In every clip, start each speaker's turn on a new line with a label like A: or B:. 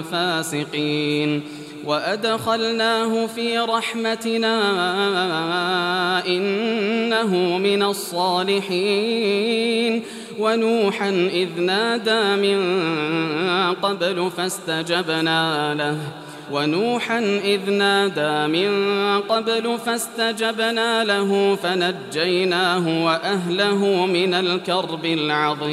A: فاسقين. وأدخلناه في رحمتنا إنه من الصالحين. ونوحا إذ نادى من قبل فاستجبنا له. ونوحا إذ نادى من قبل فاستجبنا له. فنجيناه وأهله من الكرب العظيم.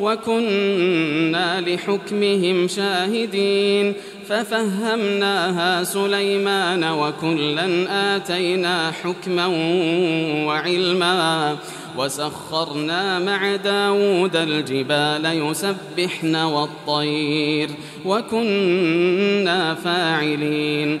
A: وكنا لحكمهم شاهدين ففهمناها سليمان وكلا آتينا حكما وعلما وسخرنا مع داود الجبال يسبحن والطير وكنا فاعلين